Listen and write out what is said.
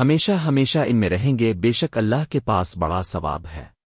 ہمیشہ ہمیشہ ان میں رہیں گے بے شک اللہ کے پاس بڑا ثواب ہے۔